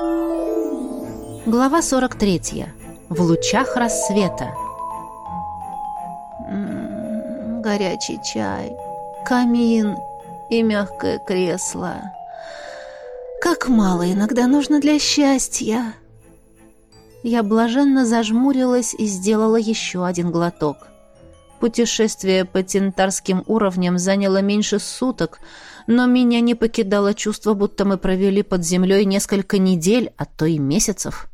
Глава 43. В лучах рассвета. М-м, горячий чай, камин и мягкое кресло. Как мало иногда нужно для счастья. Я блаженно зажмурилась и сделала еще один глоток. Путешествие по тентарским уровням заняло меньше суток, но меня не покидало чувство, будто мы провели под землей несколько недель, а то и месяцев.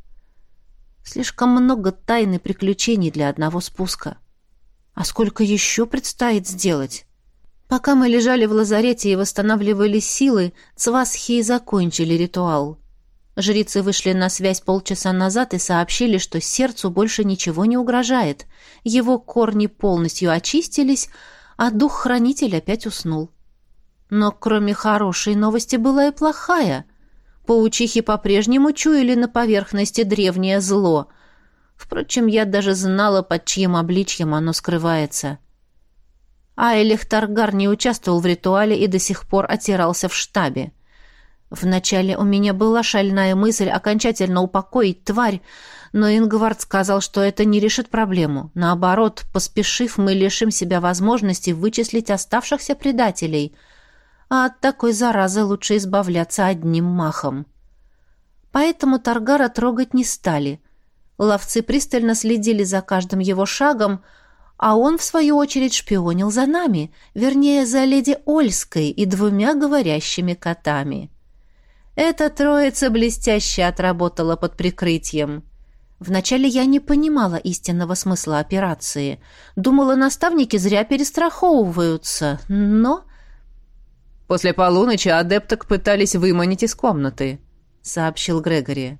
Слишком много тайн и приключений для одного спуска. А сколько еще предстоит сделать? Пока мы лежали в лазарете и восстанавливали силы, цвасхи закончили ритуал. Жрицы вышли на связь полчаса назад и сообщили, что сердцу больше ничего не угрожает. Его корни полностью очистились, а дух-хранитель опять уснул. Но кроме хорошей новости была и плохая. Паучихи по-прежнему чуяли на поверхности древнее зло. Впрочем, я даже знала, под чьим обличьем оно скрывается. Айлих Таргар не участвовал в ритуале и до сих пор отирался в штабе. Вначале у меня была шальная мысль окончательно упокоить тварь, но Ингвард сказал, что это не решит проблему. Наоборот, поспешив, мы лишим себя возможности вычислить оставшихся предателей. А от такой заразы лучше избавляться одним махом. Поэтому Таргара трогать не стали. Ловцы пристально следили за каждым его шагом, а он, в свою очередь, шпионил за нами, вернее, за леди Ольской и двумя говорящими котами. Эта троица блестяще отработала под прикрытием. Вначале я не понимала истинного смысла операции. Думала, наставники зря перестраховываются, но... «После полуночи адепток пытались выманить из комнаты», — сообщил Грегори.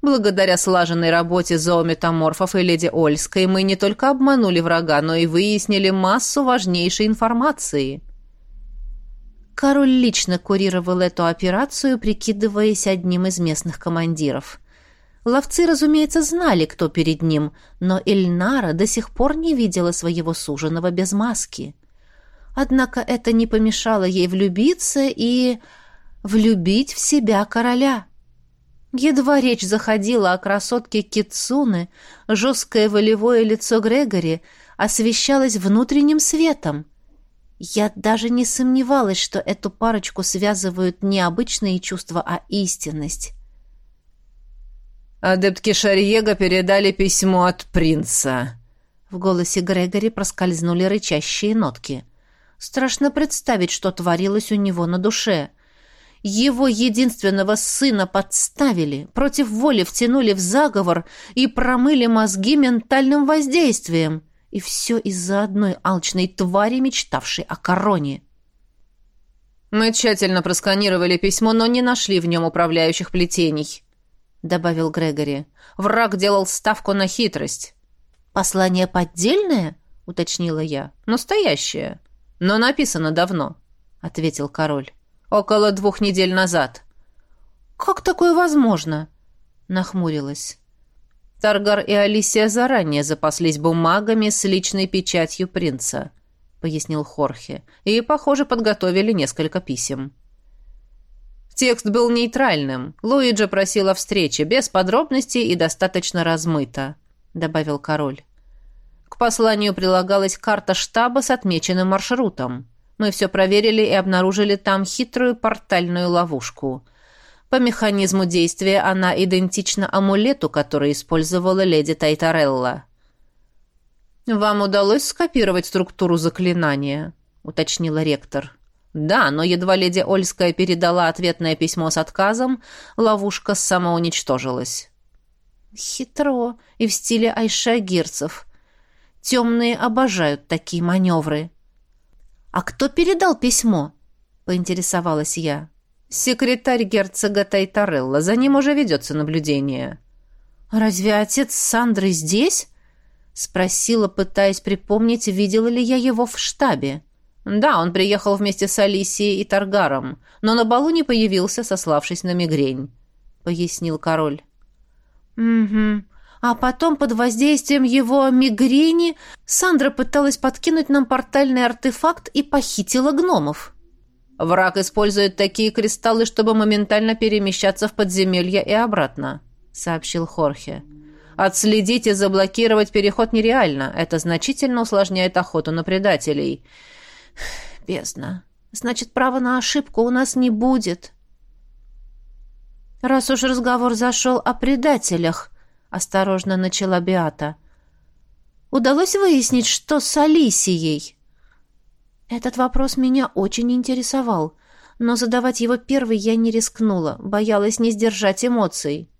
«Благодаря слаженной работе зоометаморфов и леди Ольской мы не только обманули врага, но и выяснили массу важнейшей информации». Король лично курировал эту операцию, прикидываясь одним из местных командиров. Ловцы, разумеется, знали, кто перед ним, но Эльнара до сих пор не видела своего суженого без маски. Однако это не помешало ей влюбиться и... влюбить в себя короля. Едва речь заходила о красотке Кицуны, жесткое волевое лицо Грегори освещалось внутренним светом — я даже не сомневалась, что эту парочку связывают не обычные чувства, а истинность. «Адептки Шарьега передали письмо от принца». В голосе Грегори проскользнули рычащие нотки. Страшно представить, что творилось у него на душе. Его единственного сына подставили, против воли втянули в заговор и промыли мозги ментальным воздействием. И все из-за одной алчной твари, мечтавшей о короне. «Мы тщательно просканировали письмо, но не нашли в нем управляющих плетений», — добавил Грегори. «Враг делал ставку на хитрость». «Послание поддельное?» — уточнила я. «Настоящее. Но написано давно», — ответил король. «Около двух недель назад». «Как такое возможно?» — нахмурилась. Таргар и Алисия заранее запаслись бумагами с личной печатью принца, пояснил Хорхе, и, похоже, подготовили несколько писем. Текст был нейтральным. Луиджи просил о встрече, без подробностей и достаточно размыто, добавил король. К посланию прилагалась карта штаба с отмеченным маршрутом. Мы все проверили и обнаружили там хитрую портальную ловушку. По механизму действия она идентична амулету, который использовала леди Тайтарелла. «Вам удалось скопировать структуру заклинания?» — уточнила ректор. «Да, но едва леди Ольская передала ответное письмо с отказом, ловушка самоуничтожилась». «Хитро и в стиле айшагирцев. Темные обожают такие маневры». «А кто передал письмо?» — поинтересовалась я. Секретарь герцога Тайтарелла. За ним уже ведется наблюдение. «Разве отец Сандры здесь?» Спросила, пытаясь припомнить, видела ли я его в штабе. «Да, он приехал вместе с Алисией и Таргаром, но на балу не появился, сославшись на мигрень», — пояснил король. «Угу. А потом под воздействием его мигрени Сандра пыталась подкинуть нам портальный артефакт и похитила гномов». Враг использует такие кристаллы, чтобы моментально перемещаться в подземелье и обратно», — сообщил Хорхе. «Отследить и заблокировать переход нереально. Это значительно усложняет охоту на предателей». «Бездна. Значит, права на ошибку у нас не будет». «Раз уж разговор зашел о предателях», — осторожно начала Биата, — «удалось выяснить, что с Алисией?» Этот вопрос меня очень интересовал, но задавать его первый я не рискнула, боялась не сдержать эмоций.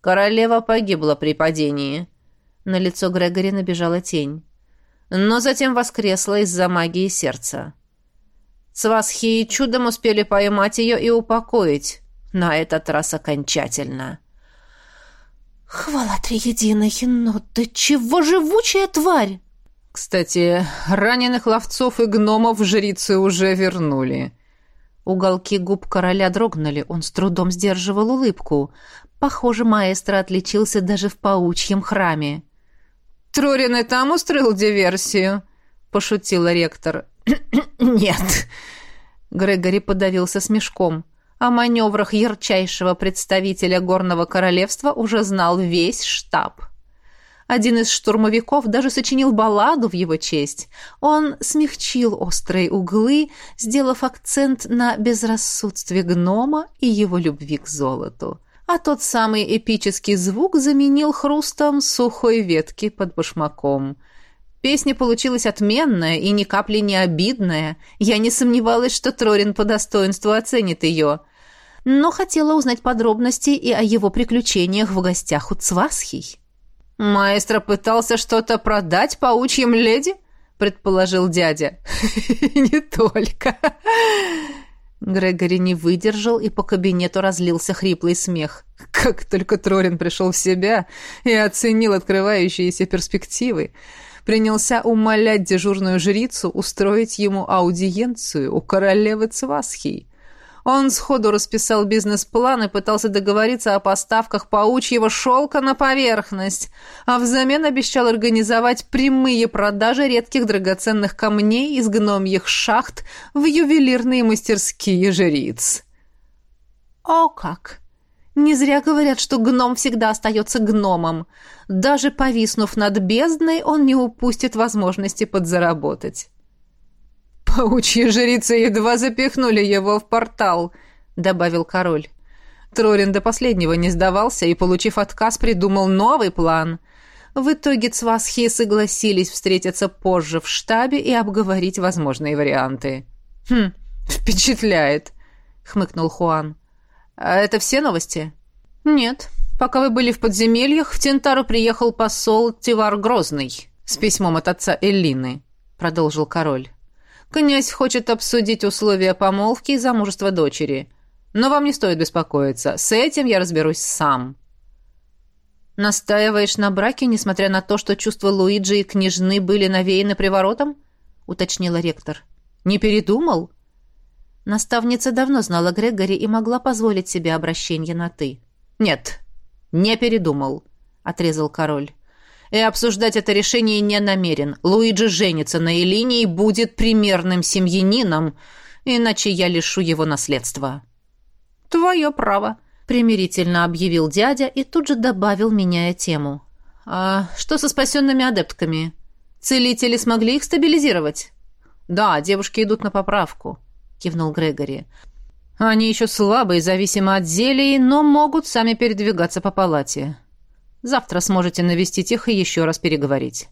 «Королева погибла при падении». На лицо Грегори набежала тень. Но затем воскресла из-за магии сердца. Свасхи чудом успели поймать ее и упокоить. На этот раз окончательно. «Хвала Триединой, но ты чего живучая тварь!» Кстати, раненых ловцов и гномов жрицы уже вернули. Уголки губ короля дрогнули, он с трудом сдерживал улыбку. Похоже, маэстро отличился даже в паучьем храме. «Трорин и там устроил диверсию?» — пошутила ректор. «Нет». Грегори подавился смешком. О маневрах ярчайшего представителя горного королевства уже знал весь штаб. Один из штурмовиков даже сочинил балладу в его честь. Он смягчил острые углы, сделав акцент на безрассудстве гнома и его любви к золоту. А тот самый эпический звук заменил хрустом сухой ветки под башмаком. Песня получилась отменная и ни капли не обидная. Я не сомневалась, что Трорин по достоинству оценит ее. Но хотела узнать подробности и о его приключениях в гостях у Цвасхий. «Маэстро пытался что-то продать паучьим леди?» — предположил дядя. «Не только». Грегори не выдержал, и по кабинету разлился хриплый смех. Как только Трорин пришел в себя и оценил открывающиеся перспективы, принялся умолять дежурную жрицу устроить ему аудиенцию у королевы Цвасхии. Он сходу расписал бизнес-план и пытался договориться о поставках паучьего шелка на поверхность, а взамен обещал организовать прямые продажи редких драгоценных камней из гномьих шахт в ювелирные мастерские жриц. «О как! Не зря говорят, что гном всегда остается гномом. Даже повиснув над бездной, он не упустит возможности подзаработать». «Паучьи жрицы едва запихнули его в портал», — добавил король. Трорин до последнего не сдавался и, получив отказ, придумал новый план. В итоге Цвасхи согласились встретиться позже в штабе и обговорить возможные варианты. «Хм, впечатляет», — хмыкнул Хуан. «А это все новости?» «Нет. Пока вы были в подземельях, в Тентару приехал посол Тивар Грозный с письмом от отца Эллины», — продолжил король. Князь хочет обсудить условия помолвки и замужества дочери. Но вам не стоит беспокоиться. С этим я разберусь сам. Настаиваешь на браке, несмотря на то, что чувства Луиджи и княжны были навеяны приворотом? уточнила ректор. Не передумал? Наставница давно знала Грегори и могла позволить себе обращение на «ты». «Нет, не передумал», — отрезал король и обсуждать это решение не намерен. Луиджи женится на Элине и будет примерным семьянином, иначе я лишу его наследства». «Твое право», — примирительно объявил дядя и тут же добавил, меняя тему. «А что со спасенными адептками? Целители смогли их стабилизировать?» «Да, девушки идут на поправку», — кивнул Грегори. «Они еще слабые, зависимы от зелий, но могут сами передвигаться по палате. Завтра сможете навестить их и еще раз переговорить».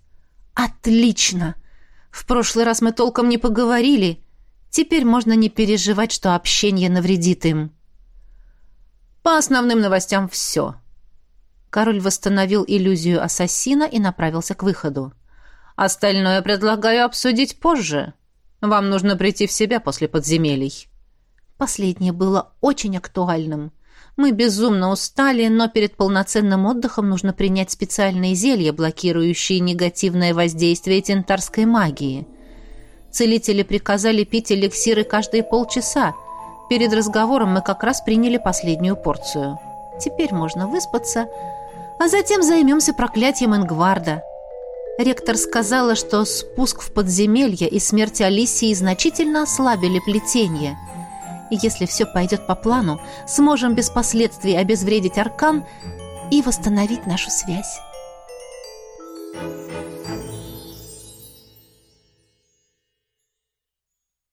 «Отлично! В прошлый раз мы толком не поговорили. Теперь можно не переживать, что общение навредит им». «По основным новостям все». Король восстановил иллюзию ассасина и направился к выходу. «Остальное предлагаю обсудить позже. Вам нужно прийти в себя после подземелий». Последнее было очень актуальным. Мы безумно устали, но перед полноценным отдыхом нужно принять специальные зелья, блокирующие негативное воздействие тентарской магии. Целители приказали пить эликсиры каждые полчаса. Перед разговором мы как раз приняли последнюю порцию. Теперь можно выспаться, а затем займемся проклятием Ингварда. Ректор сказала, что спуск в подземелье и смерть Алисии значительно ослабили плетение. И если все пойдет по плану, сможем без последствий обезвредить аркан и восстановить нашу связь.